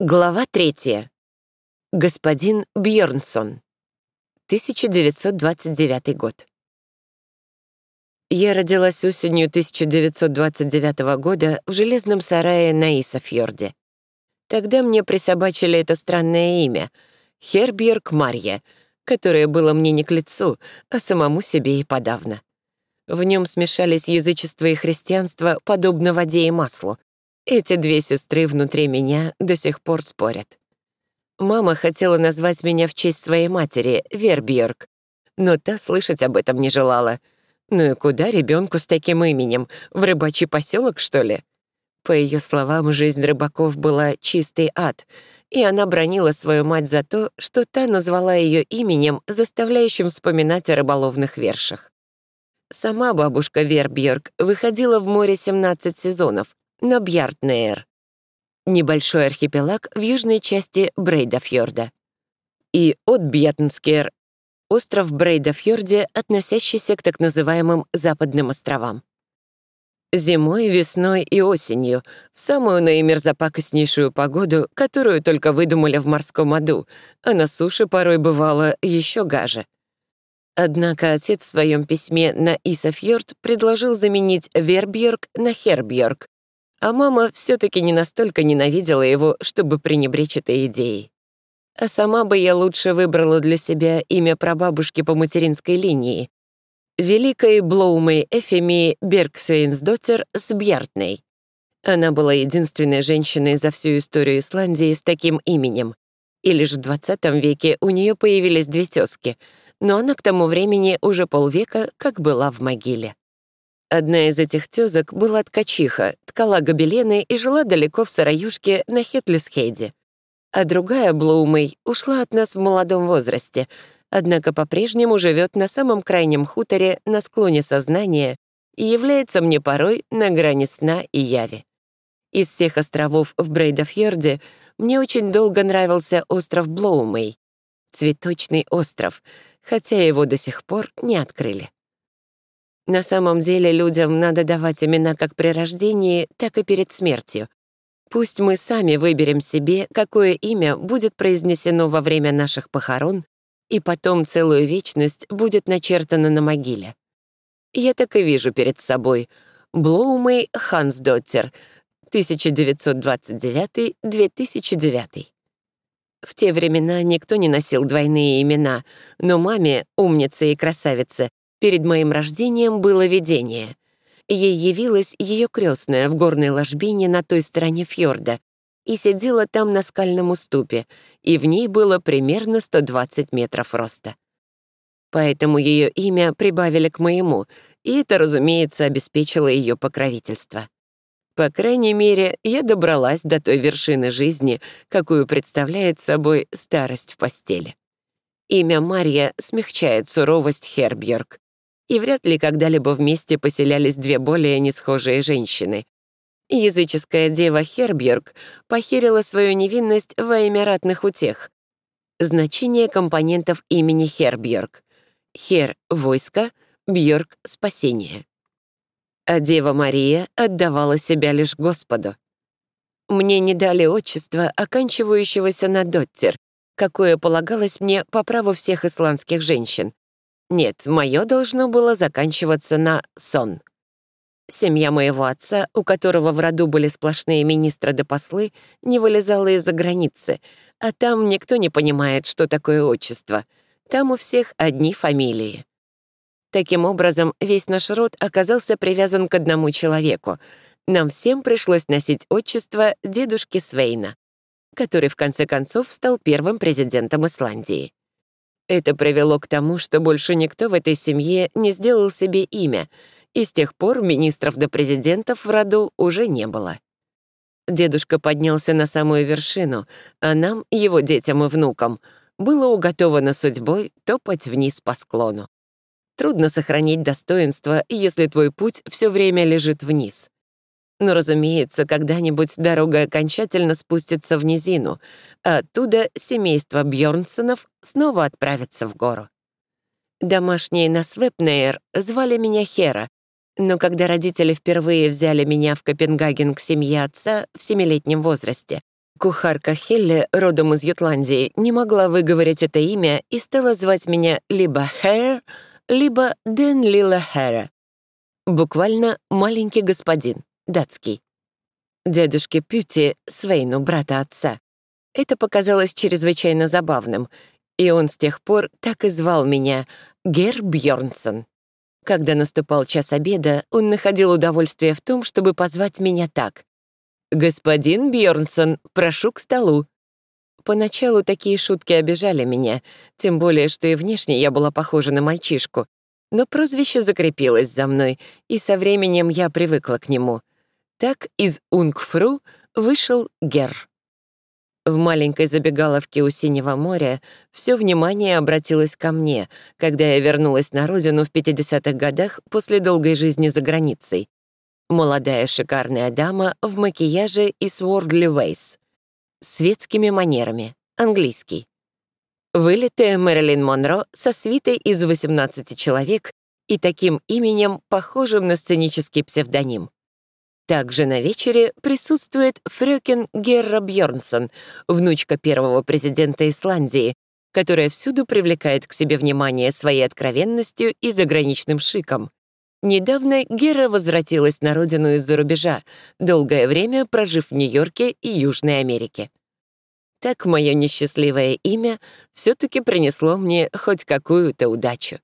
Глава третья. Господин Бьернсон. 1929 год. Я родилась осенью 1929 года в железном сарае на Исафьорде. Тогда мне присобачили это странное имя — Хербьерг Марья, которое было мне не к лицу, а самому себе и подавно. В нем смешались язычество и христианство, подобно воде и маслу, эти две сестры внутри меня до сих пор спорят. Мама хотела назвать меня в честь своей матери, Вербьерк, но та слышать об этом не желала. Ну и куда ребенку с таким именем? В рыбачий поселок, что ли? По ее словам, жизнь рыбаков была чистый ад, и она бронила свою мать за то, что та назвала ее именем, заставляющим вспоминать о рыболовных вершах. Сама бабушка Вербьерк выходила в море 17 сезонов, на Бьяртнейр, небольшой архипелаг в южной части Брейдафьорда, и от Бьятнскер, остров Брейдафьорде, относящийся к так называемым Западным островам. Зимой, весной и осенью, в самую наимерзопакостнейшую погоду, которую только выдумали в морском аду, а на суше порой бывало еще гаже. Однако отец в своем письме на Исафьорд предложил заменить Вербьерк на Хербьерк, а мама все-таки не настолько ненавидела его, чтобы пренебречь этой идеей. А сама бы я лучше выбрала для себя имя прабабушки по материнской линии, великой Блоумой Эфеми Бергсвейнсдоттер с Бьяртней. Она была единственной женщиной за всю историю Исландии с таким именем. И лишь в 20 веке у нее появились две тезки, но она к тому времени уже полвека как была в могиле. Одна из этих тёзок была ткачиха, ткала гобелены и жила далеко в сараюшке на Хетлисхейде. А другая, Блоумей, ушла от нас в молодом возрасте, однако по-прежнему живет на самом крайнем хуторе на склоне сознания и является мне порой на грани сна и яви. Из всех островов в Брейдафьорде мне очень долго нравился остров Блоумей, цветочный остров, хотя его до сих пор не открыли. На самом деле людям надо давать имена как при рождении, так и перед смертью. Пусть мы сами выберем себе, какое имя будет произнесено во время наших похорон, и потом целую вечность будет начертано на могиле. Я так и вижу перед собой Блоумей Хансдоттер, 1929-2009. В те времена никто не носил двойные имена, но маме, умнице и красавице, Перед моим рождением было видение. Ей явилась ее крестная в горной ложбине на той стороне фьорда и сидела там на скальном уступе, и в ней было примерно 120 метров роста. Поэтому ее имя прибавили к моему, и это, разумеется, обеспечило ее покровительство. По крайней мере, я добралась до той вершины жизни, какую представляет собой старость в постели. Имя Марья смягчает суровость Хербьерк, и вряд ли когда-либо вместе поселялись две более несхожие женщины. Языческая дева Хербьерг похерила свою невинность во имя ратных утех. Значение компонентов имени Хербьерг. Хер — войско, Бьерг — спасение. А Дева Мария отдавала себя лишь Господу. Мне не дали отчества, оканчивающегося на доттер, какое полагалось мне по праву всех исландских женщин, нет, мое должно было заканчиваться на «сон». Семья моего отца, у которого в роду были сплошные министры да послы, не вылезала из-за границы, а там никто не понимает, что такое отчество. Там у всех одни фамилии. Таким образом, весь наш род оказался привязан к одному человеку. Нам всем пришлось носить отчество дедушки Свейна, который в конце концов стал первым президентом Исландии. Это привело к тому, что больше никто в этой семье не сделал себе имя, и с тех пор министров до президентов в роду уже не было. Дедушка поднялся на самую вершину, а нам, его детям и внукам, было уготовано судьбой топать вниз по склону. Трудно сохранить достоинство, если твой путь все время лежит вниз. Но, разумеется, когда-нибудь дорога окончательно спустится в низину, а оттуда семейство Бьорнсонов снова отправится в гору. Домашние на Свепнейр звали меня Хера, но когда родители впервые взяли меня в Копенгаген к семье отца в семилетнем возрасте, Кухарка Хелли, родом из Ютландии, не могла выговорить это имя и стала звать меня либо Хэр, либо Дэн Лила Хэра. Буквально «маленький господин», датский. Дедушке Пюти, Свейну, брата отца, это показалось чрезвычайно забавным, и он с тех пор так и звал меня Гер Бьёрнсон. Когда наступал час обеда, он находил удовольствие в том, чтобы позвать меня так. «Господин Бьёрнсон, прошу к столу». Поначалу такие шутки обижали меня, тем более, что и внешне я была похожа на мальчишку. Но прозвище закрепилось за мной, и со временем я привыкла к нему. Так из Унгфру вышел Гер. В маленькой забегаловке у Синего моря все внимание обратилось ко мне, когда я вернулась на родину в 50-х годах после долгой жизни за границей. Молодая шикарная дама в макияже и с worldly ways. Светскими манерами. Английский. Вылитая Мэрилин Монро со свитой из 18 человек и таким именем, похожим на сценический псевдоним. Также на вечере присутствует Фрёкен Герра Бьёрнсон, внучка первого президента Исландии, которая всюду привлекает к себе внимание своей откровенностью и заграничным шиком. Недавно Гера возвратилась на родину из-за рубежа, долгое время прожив в Нью-Йорке и Южной Америке. Так мое несчастливое имя все таки принесло мне хоть какую-то удачу.